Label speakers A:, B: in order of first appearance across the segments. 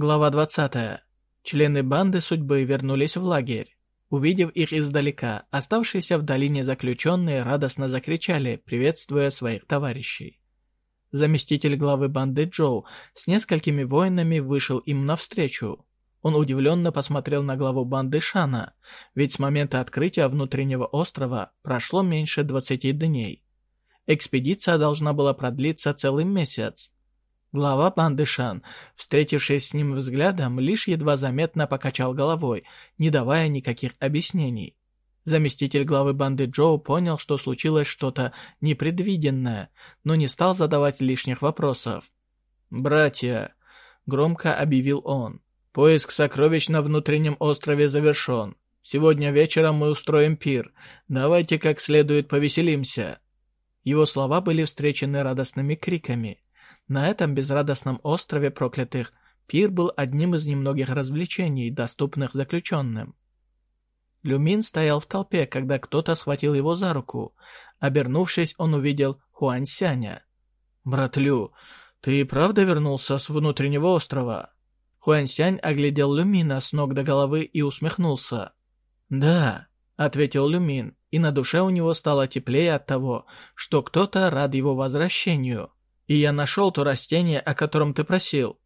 A: Глава 20. Члены банды судьбы вернулись в лагерь. Увидев их издалека, оставшиеся в долине заключенные радостно закричали, приветствуя своих товарищей. Заместитель главы банды Джоу с несколькими воинами вышел им навстречу. Он удивленно посмотрел на главу банды Шана, ведь с момента открытия внутреннего острова прошло меньше 20 дней. Экспедиция должна была продлиться целый месяц. Глава банды Шан, встретившись с ним взглядом, лишь едва заметно покачал головой, не давая никаких объяснений. Заместитель главы банды Джоу понял, что случилось что-то непредвиденное, но не стал задавать лишних вопросов. «Братья», — громко объявил он, — «поиск сокровищ на внутреннем острове завершен. Сегодня вечером мы устроим пир. Давайте как следует повеселимся». Его слова были встречены радостными криками. На этом безрадостном острове проклятых пир был одним из немногих развлечений, доступных заключенным. Люмин стоял в толпе, когда кто-то схватил его за руку. Обернувшись, он увидел Хуань Сяня. «Брат Лю, ты и правда вернулся с внутреннего острова?» Хуань Сянь оглядел Люмина с ног до головы и усмехнулся. «Да», — ответил Люмин, и на душе у него стало теплее от того, что кто-то рад его возвращению и я нашел то растение, о котором ты просил».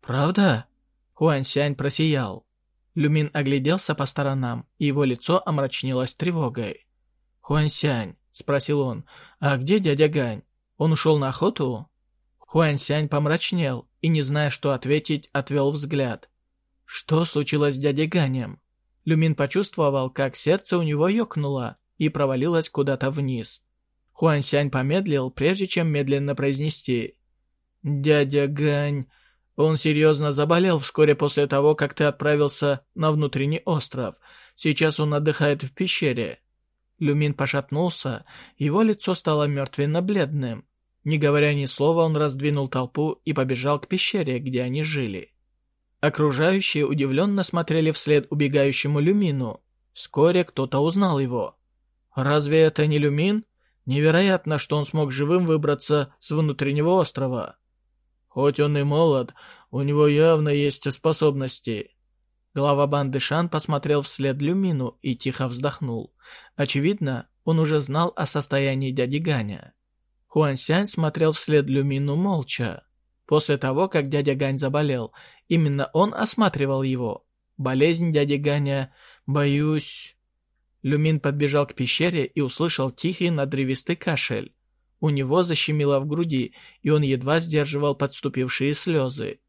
A: «Правда?» Хуансянь просиял. Люмин огляделся по сторонам, и его лицо омрачнилось тревогой. «Хуансянь», — спросил он, — «а где дядя Гань? Он ушел на охоту?» Хуансянь помрачнел и, не зная, что ответить, отвел взгляд. Что случилось с дядей Ганем? Люмин почувствовал, как сердце у него ёкнуло и провалилось куда-то вниз. Хуан Сянь помедлил, прежде чем медленно произнести. «Дядя Гань, он серьезно заболел вскоре после того, как ты отправился на внутренний остров. Сейчас он отдыхает в пещере». Люмин пошатнулся, его лицо стало мертвенно-бледным. Не говоря ни слова, он раздвинул толпу и побежал к пещере, где они жили. Окружающие удивленно смотрели вслед убегающему Люмину. Вскоре кто-то узнал его. «Разве это не Люмин?» Невероятно, что он смог живым выбраться с внутреннего острова. Хоть он и молод, у него явно есть способности. Глава банды Шан посмотрел вслед Люмину и тихо вздохнул. Очевидно, он уже знал о состоянии дяди Ганя. Хуан Сянь смотрел вслед Люмину молча. После того, как дядя Гань заболел, именно он осматривал его. Болезнь дяди Ганя, боюсь... Люмин подбежал к пещере и услышал тихий надрывистый кашель. У него защемило в груди, и он едва сдерживал подступившие слезы.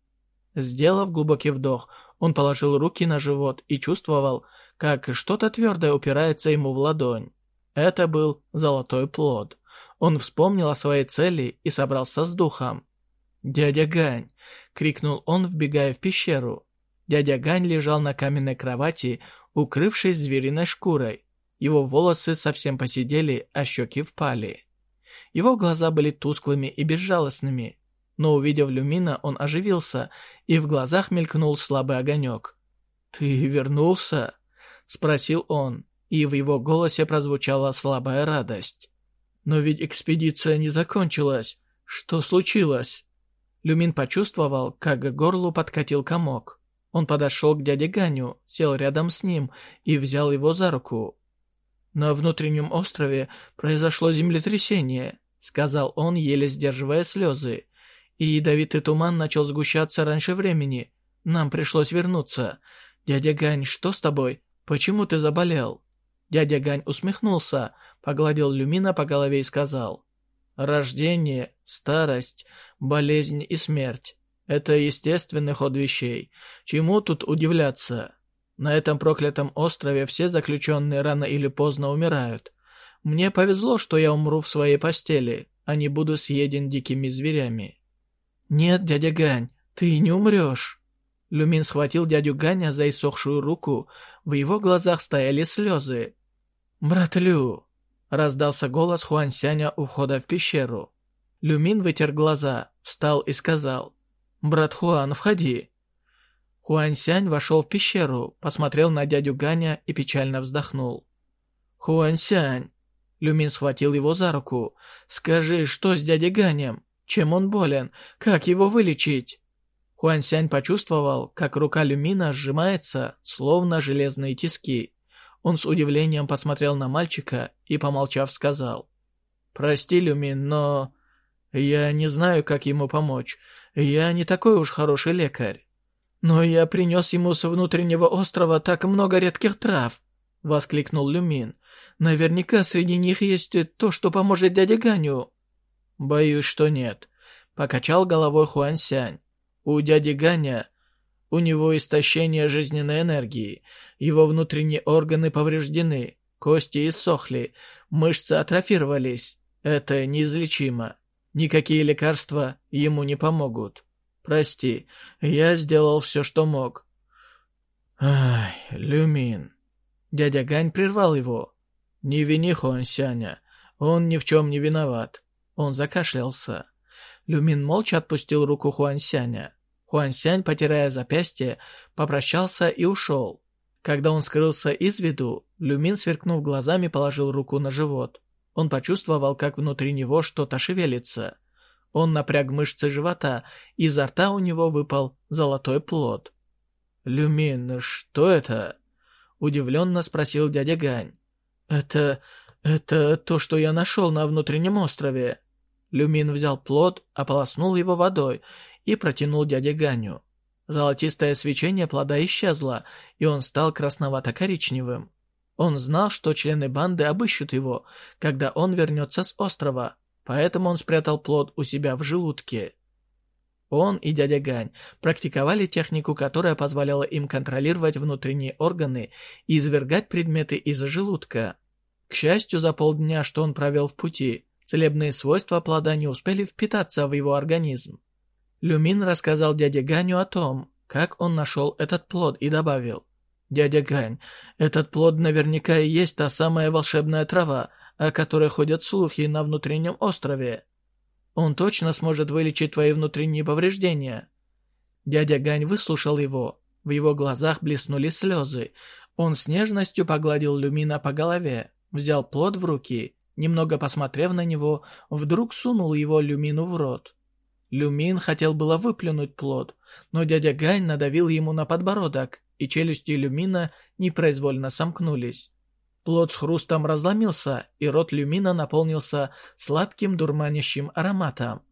A: Сделав глубокий вдох, он положил руки на живот и чувствовал, как что-то твердое упирается ему в ладонь. Это был золотой плод. Он вспомнил о своей цели и собрался с духом. «Дядя Гань!» — крикнул он, вбегая в пещеру. Дядя Гань лежал на каменной кровати, укрывшись звериной шкурой. Его волосы совсем посидели, а щеки впали. Его глаза были тусклыми и безжалостными, но увидев Люмина, он оживился, и в глазах мелькнул слабый огонек. «Ты вернулся?» — спросил он, и в его голосе прозвучала слабая радость. «Но ведь экспедиция не закончилась. Что случилось?» Люмин почувствовал, как к горлу подкатил комок. Он подошел к дяде Ганю, сел рядом с ним и взял его за руку. «На внутреннем острове произошло землетрясение», — сказал он, еле сдерживая слезы. «И ядовитый туман начал сгущаться раньше времени. Нам пришлось вернуться. Дядя Гань, что с тобой? Почему ты заболел?» Дядя Гань усмехнулся, погладил Люмина по голове и сказал. «Рождение, старость, болезнь и смерть — это естественный ход вещей. Чему тут удивляться?» На этом проклятом острове все заключенные рано или поздно умирают. Мне повезло, что я умру в своей постели, а не буду съеден дикими зверями. Нет, дядя Гань, ты не умрешь. Люмин схватил дядю Ганя за иссохшую руку, в его глазах стояли слезы. «Брат Лю!» — раздался голос Хуансяня у входа в пещеру. Люмин вытер глаза, встал и сказал, «Брат Хуан, входи». Хуансянь вошел в пещеру, посмотрел на дядю Ганя и печально вздохнул. «Хуансянь!» Люмин схватил его за руку. «Скажи, что с дядей Ганем? Чем он болен? Как его вылечить?» Хуансянь почувствовал, как рука Люмина сжимается, словно железные тиски. Он с удивлением посмотрел на мальчика и, помолчав, сказал. «Прости, Люмин, но я не знаю, как ему помочь. Я не такой уж хороший лекарь. Но я принес ему с внутреннего острова так много редких трав», — воскликнул Люмин. «Наверняка среди них есть то, что поможет дяде Ганю». «Боюсь, что нет», — покачал головой Хуансянь. «У дяди Ганя у него истощение жизненной энергии, его внутренние органы повреждены, кости иссохли, мышцы атрофировались. Это неизлечимо. Никакие лекарства ему не помогут. Прости, я сделал все, что мог. Ай, Люмин. Дядя Гань прервал его. Не вини Хуансяня, он ни в чем не виноват. Он закашлялся. Люмин молча отпустил руку Хуансяня. Хуансянь, потирая запястье, попрощался и ушел. Когда он скрылся из виду, Люмин, сверкнув глазами, положил руку на живот. Он почувствовал, как внутри него что-то шевелится. Он напряг мышцы живота, и изо рта у него выпал золотой плод. «Люмин, что это?» — удивленно спросил дядя Гань. «Это... это то, что я нашел на внутреннем острове». Люмин взял плод, ополоснул его водой и протянул дяде Ганю. Золотистое свечение плода исчезло, и он стал красновато-коричневым. Он знал, что члены банды обыщут его, когда он вернется с острова, поэтому он спрятал плод у себя в желудке. Он и дядя Гань практиковали технику, которая позволяла им контролировать внутренние органы и извергать предметы из желудка. К счастью, за полдня, что он провел в пути, целебные свойства плода не успели впитаться в его организм. Люмин рассказал дяде Ганю о том, как он нашел этот плод и добавил. «Дядя Гань, этот плод наверняка и есть та самая волшебная трава, о которой ходят слухи на внутреннем острове. Он точно сможет вылечить твои внутренние повреждения». Дядя Гань выслушал его. В его глазах блеснули слезы. Он с нежностью погладил Люмина по голове, взял плод в руки, немного посмотрев на него, вдруг сунул его Люмину в рот. Люмин хотел было выплюнуть плод, но дядя Гань надавил ему на подбородок, и челюсти Люмина непроизвольно сомкнулись. Плод с хрустом разломился, и рот Люмина наполнился сладким дурманящим ароматом.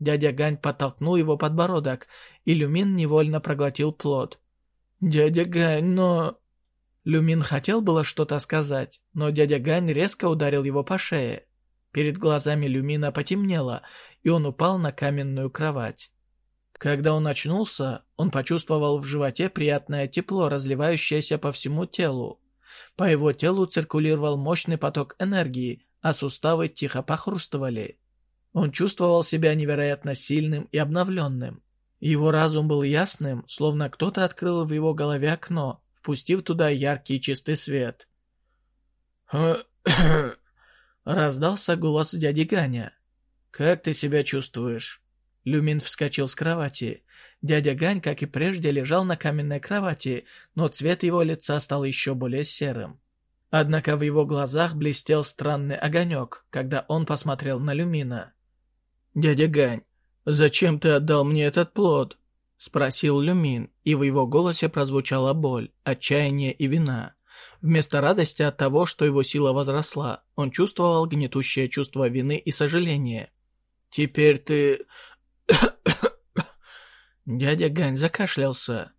A: Дядя Гань подтолкнул его подбородок, и Люмин невольно проглотил плод. «Дядя Гань, но...» Люмин хотел было что-то сказать, но дядя Гань резко ударил его по шее. Перед глазами Люмина потемнело, и он упал на каменную кровать. Когда он очнулся, он почувствовал в животе приятное тепло, разливающееся по всему телу. По его телу циркулировал мощный поток энергии, а суставы тихо похрустывали. Он чувствовал себя невероятно сильным и обновленным. Его разум был ясным, словно кто-то открыл в его голове окно, впустив туда яркий чистый свет. Раздался голос дяди Ганя. «Как ты себя чувствуешь?» Люмин вскочил с кровати. Дядя Гань, как и прежде, лежал на каменной кровати, но цвет его лица стал еще более серым. Однако в его глазах блестел странный огонек, когда он посмотрел на Люмина. «Дядя Гань, зачем ты отдал мне этот плод?» — спросил Люмин, и в его голосе прозвучала боль, отчаяние и вина. Вместо радости от того, что его сила возросла, он чувствовал гнетущее чувство вины и сожаления. «Теперь ты...» Дядя Гань закашлялся.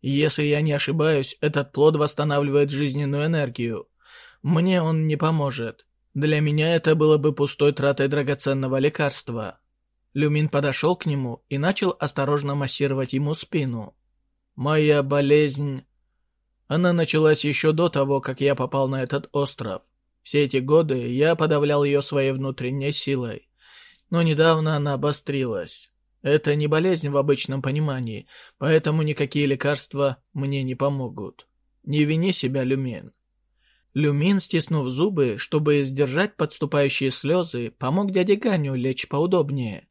A: «Если я не ошибаюсь, этот плод восстанавливает жизненную энергию. Мне он не поможет. Для меня это было бы пустой тратой драгоценного лекарства». Люмин подошел к нему и начал осторожно массировать ему спину. «Моя болезнь...» Она началась еще до того, как я попал на этот остров. Все эти годы я подавлял ее своей внутренней силой. Но недавно она обострилась. Это не болезнь в обычном понимании, поэтому никакие лекарства мне не помогут. Не вини себя, Люмин. Люмин, стиснув зубы, чтобы сдержать подступающие слезы, помог дяде Ганю лечь поудобнее.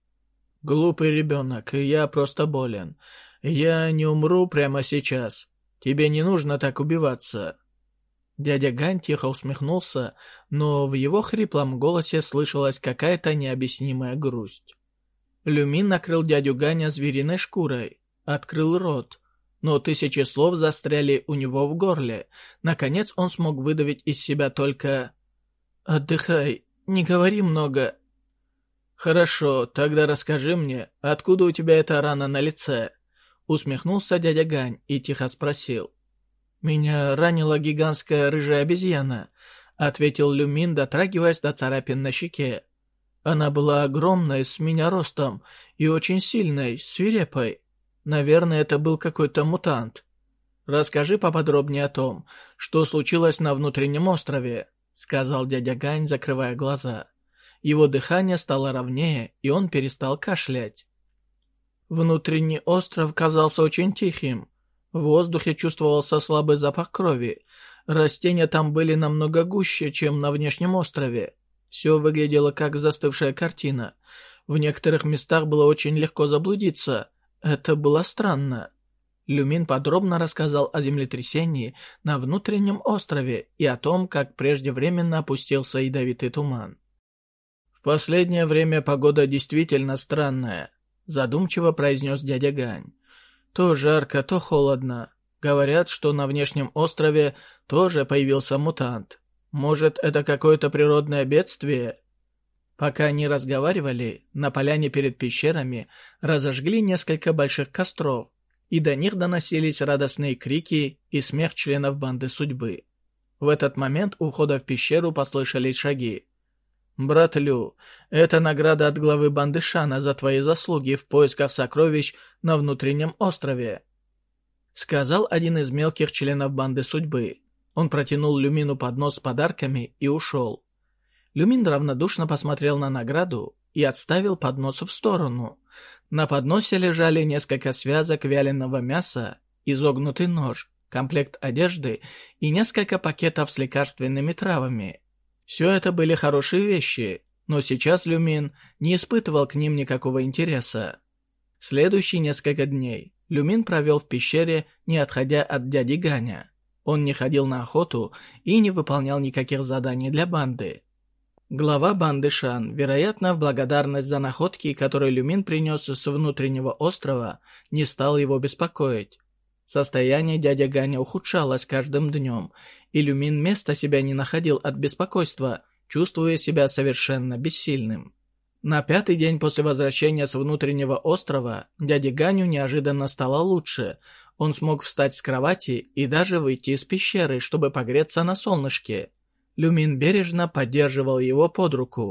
A: «Глупый ребенок, я просто болен. Я не умру прямо сейчас. Тебе не нужно так убиваться». Дядя Гань тихо усмехнулся, но в его хриплом голосе слышалась какая-то необъяснимая грусть. Люмин накрыл дядю Ганя звериной шкурой. открыл рот, но тысячи слов застряли у него в горле. Наконец он смог выдавить из себя только «Отдыхай, не говори много». «Хорошо, тогда расскажи мне, откуда у тебя эта рана на лице?» Усмехнулся дядя Гань и тихо спросил. «Меня ранила гигантская рыжая обезьяна», — ответил Люмин, дотрагиваясь до царапин на щеке. «Она была огромной, с меня ростом, и очень сильной, свирепой. Наверное, это был какой-то мутант. Расскажи поподробнее о том, что случилось на внутреннем острове», — сказал дядя Гань, закрывая глаза. Его дыхание стало ровнее, и он перестал кашлять. Внутренний остров казался очень тихим. В воздухе чувствовался слабый запах крови. Растения там были намного гуще, чем на внешнем острове. Все выглядело как застывшая картина. В некоторых местах было очень легко заблудиться. Это было странно. Люмин подробно рассказал о землетрясении на внутреннем острове и о том, как преждевременно опустился ядовитый туман. «В последнее время погода действительно странная», — задумчиво произнес дядя Гань. То жарко, то холодно. Говорят, что на внешнем острове тоже появился мутант. Может, это какое-то природное бедствие? Пока они разговаривали, на поляне перед пещерами разожгли несколько больших костров, и до них доносились радостные крики и смех членов банды судьбы. В этот момент у входа в пещеру послышались шаги. «Брат Лю, это награда от главы банды Шана за твои заслуги в поисках сокровищ на внутреннем острове», — сказал один из мелких членов банды судьбы. Он протянул Люмину поднос с подарками и ушел. Люмин равнодушно посмотрел на награду и отставил поднос в сторону. На подносе лежали несколько связок вяленого мяса, изогнутый нож, комплект одежды и несколько пакетов с лекарственными травами. Все это были хорошие вещи, но сейчас Люмин не испытывал к ним никакого интереса. Следующие несколько дней Люмин провел в пещере, не отходя от дяди Ганя. Он не ходил на охоту и не выполнял никаких заданий для банды. Глава банды Шан, вероятно, в благодарность за находки, которые Люмин принес с внутреннего острова, не стал его беспокоить. Состояние дяди Ганя ухудшалось каждым днем, и Люмин места себя не находил от беспокойства, чувствуя себя совершенно бессильным. На пятый день после возвращения с внутреннего острова дяде Ганю неожиданно стало лучше. Он смог встать с кровати и даже выйти из пещеры, чтобы погреться на солнышке. Люмин бережно поддерживал его под руку.